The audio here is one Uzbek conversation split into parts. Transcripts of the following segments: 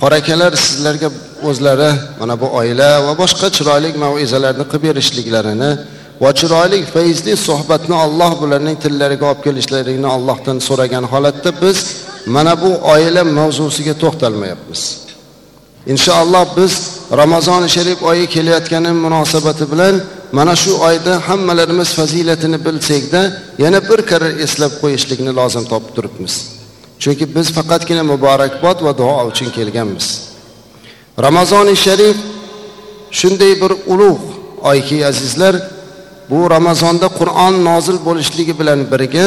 qorakalar sizlarga o'zlari mana bu oila va boshqa chiroyli mav'izalarni qilib berishliklarini va chiroyli fayzli suhbatni alloh bularning tillariga olib kelishlarini allohdan so'ragan holatda biz mana bu oila mavzusiga to'xtalmayapmiz. Inshaalloh biz ramazoni sharif oyi kelayotgani munosabati bilan mana shu oyda hammalarimiz fazilatini bilsakda yana bir karra eslab qo'yishlikni lozim topib turibmiz. Chunki biz faqatgina muborakbod va duo uchun kelganmiz. Ramazoni sharif shunday bir ulug' oyki azizlar bu ramazonda qur'on nozil bo'lishligi bilan birga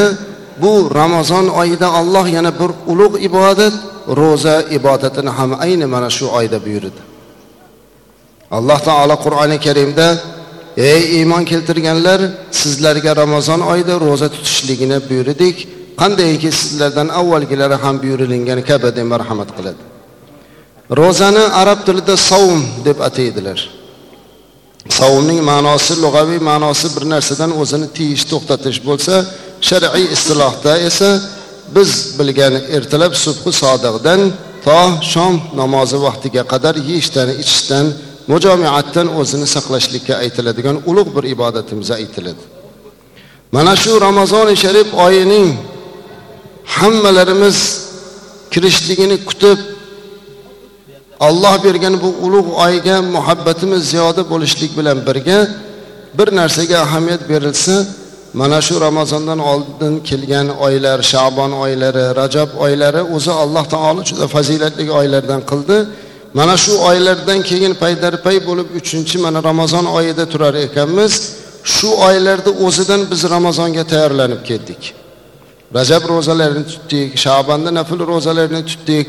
bu ramazon oyida alloh yana bir ulug' ibodat ro'za ibodatini ham ayni mana shu oyda buyurdi. Alloh taolo qur'oni karimda ey iymon keltirganlar sizlarga ramazon oyida ro'za tutishligini buyurdik. Qandayki sizlardan avvalgilari ham buyurilgan kabi deb marhamat qiladi. Ro'zani arab tilida savm deb ataydilar. Savmning ma'nosi lug'aviy ma'nosi bir narsadan o'zini tiyish to'xtatish bo'lsa shar'iy istilohda esa biz bilgan ertalab subhi sodiqdan to shom namozi vaqtiga qadar yeyishdan ichishdan mujomiatdan o'zini saqlashlikka aytiladigan ulug' bir ibodatimiz aytiladi. Mana shu ramazoni sharif oyining hammalarimiz kirishligini kutib alloh bergan bu ulug' oyga muhabbatimiz ziyoda bo'lishlik bilan birga bir narsaga ahamiyat berilsa mana shu ramazondan oldin kelgan oylar shabon oylari rajab oylari o'zi alloh taolo juda fazilatli oylardan qildi. Mana shu oylardan keyin paydarpay bo'lib uchinchi mana ramazon oyida turar ekanmiz. Shu oylarda o'zidan biz ramazonga tayyorlanib ketdik rajab ro'zalarini tutdik shabanda nafl ro'zalarini tutdik.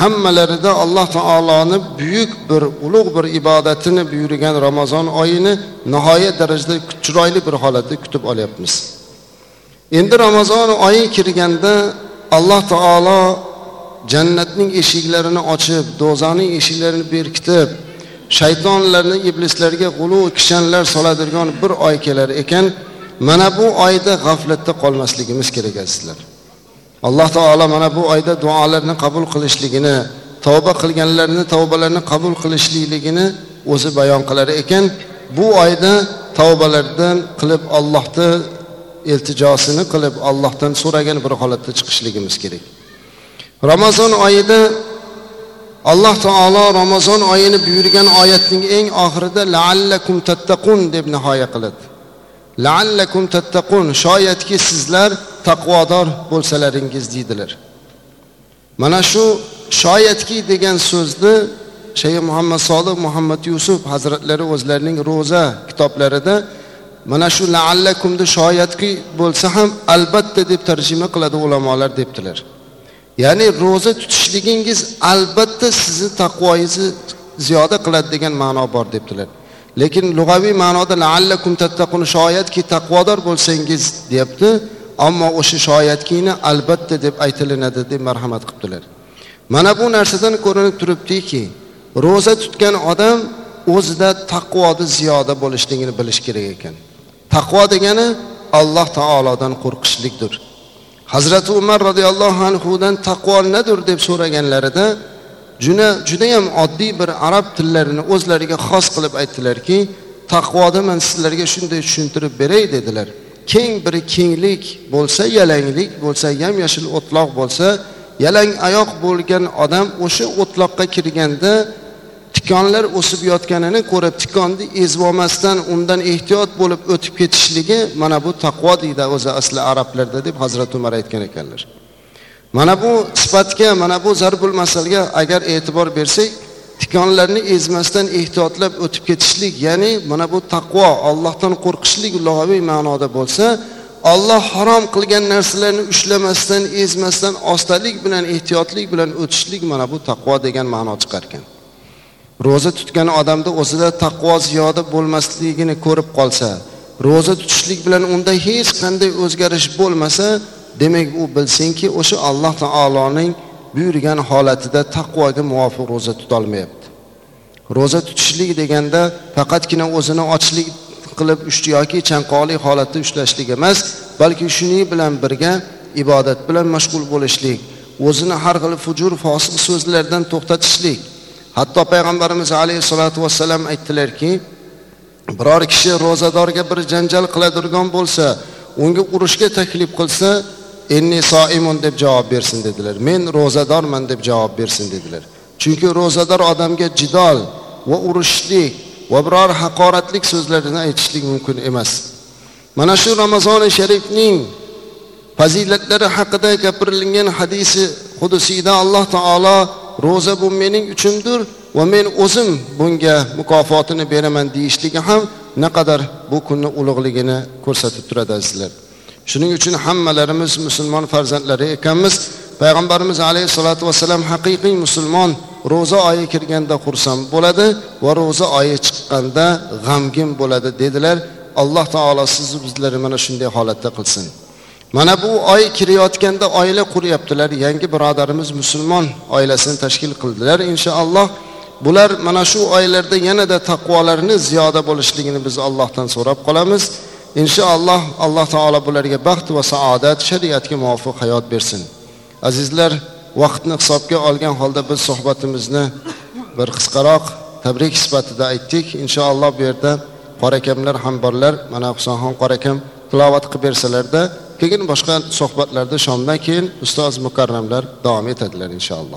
Hammalarida alloh taoloni buyuk bir ulug' bir ibodatini buyurgan ramazon oyini nihoyat darajada chiroyli bir holatda kutib olyapmiz. Endi ramazon oyi kirganda alloh taolo jannatning eshiklarini ochib do'zaxning eshiklarini berkitib shaytonlarni iblislarga g'ulu kishanlar soladirgan bir oy kelar ekan. Mana bu oyda g'aflatda qolmasligimiz kerak azizlar. Alloh taolo mana bu oyda duolarni qabul qilishligini tavba qilganlarni tavbalarini qabul qilishlikligini o'zi bayon qilar ekan. Bu oyda tavbalardan qilib allohni iltijosini qilib allohdan so'ragan bir holatda chiqishligimiz kerak. Ramazon oyida alloh taolo ramazon oyini buyurgan oyatning eng oxirida laallakum tattaqun deb nihoya qiladi. Laallakum tattaqun shoyatki sizlar taqvodor bo'lsalaringiz deydilar. Mana shu shoyatki degan so'zni shayx muhammad solih muhammad yusuf hazratlari o'zlarining ro'za kitoblarida mana shu laallakumni shoyatki bo'lsa ham albatta deb tarjima qiladi ulamolar debdilar. Ya'ni ro'za tutishligingiz albatta sizni taqvoyingizni ziyoda qiladi degan ma'no bor debdilar. Lekin lug'aviy ma'noda laallakum tattaqun shoyatki taqvodor bo'lsangiz deyapti. Ammo o'sha shoyatkini albatta deb aytilinadi deb marhamat qilibdilar. Mana bu narsadan ko'rinib turibdiki ro'za tutgan odam o'zida taqvoni ziyoda bo'lishligini bilish kerak ekan. Taqvo degani alloh taolodan qo'rqishlikdir. Hazrati umar roziyallohu anhudan taqvo nadir deb so'raganlarida juda judayam oddiy bir arab tillarini o'zlariga xos qilib aytdilarki taqvoda man sizlarga shunday tushuntirib beray dedilar. Keng bir kenglik bo'lsa yalanglik bo'lsa yam yashil o'tloq bo'lsa yalang oyoq bo'lgan odam o'sha o'tloqqa kirganda tikonlar o'sib yotganini ko'rib tikonni ezib olmasdan undan ehtiyot bo'lib o'tib ketishligi mana bu taqvo deydi o'zi asli arablarda deb hazrati umar aytgan ekanlar. Mana bu sifatga mana bu zarbul masalga agar e'tibor bersak tikonlarni ezmasdan ehtiyotlab o'tib ketishlik ya'ni mana bu taqvo ollohdan qo'rqishlik lug'aviy ma'noda bo'lsa olloh harom qilgan narsalarni ushlamasdan ezmasdan ostalik bilan ehtiyotlik bilan o'tishlik mana bu taqvo degan ma'no chiqarkan. Ro'za tutgan odamda o'zida taqvo ziyoda bo'lmasligini ko'rib qolsa ro'za tutishlik bilan unda hech qanday o'zgarish bo'lmasa demak u bilsinki o'sha alloh taoloning buyurgan holatida taqvoga muvofiq ro'za tutolmayapti. Ro'za tutishlik deganda faqatgina o'zini ochlik qilib yoki chanqoqlik holatda ushlashlik emas balki shuning bilan birga ibodat bilan mashg'ul bo'lishlik o'zini har xil fujur fosiq so'zlardan to'xtatishlik. Hatto payg'ambarimiz alayhissalotu vassalam aytdilarki biror kishi ro'zadorga bir janjal qiladigan bo'lsa unga urushga taklif qilsa inni soimun deb javob bersin dedilar. Men ro'zadorman deb javob bersin dedilar. Chunki ro'zador odamga jidol va urushlik va biror haqoratlik so'zlarini aytishlik mumkin emas. Mana shu ramazoni sharifning fazilatlari haqida gapirilgan hadisi qudusiyda alloh taolo ro'za bu mening uchundir va men o'zim bunga mukofotini beraman deyishligi ham naqadar bu kunni ulug'ligini ko'rsatib turadi azizlar. Shuning uchun hammalarimiz musulmon farzandlari ekanmiz payg'ambarimiz alayhissalotu vassalam haqiqiy musulmon ro'za oyi kirganda xursand bo'ladi va ro'za oyi chiqqanda g'amgin bo'ladi dedilar. Alloh taolo sizni bizlarni mana shunday holatda qilsin. Mana bu oy kirayotganda oila quryaptilar. Yangi birodarimiz musulmon oilasini tashkil qildilar inshaalloh. Bular mana shu oylarda yanada taqvolarini ziyoda bo'lishligini biz allohdan so'rab qolamiz. Inshaalloh alloh taolo bularga baxt va saodat shariatga muvofiq hayot bersin. Azizlar vaqtni hisobga olgan holda biz suhbatimizni bir qisqaroq tabrik sifatida aytdik. Inshaalloh bu yerda qorakamlar ham borlar mana husanxon qorakam tilovat qilib bersalarda keyin boshqa suhbatlarda shomdan keyin ustoz mukarramlar davom etadilar inshaalloh.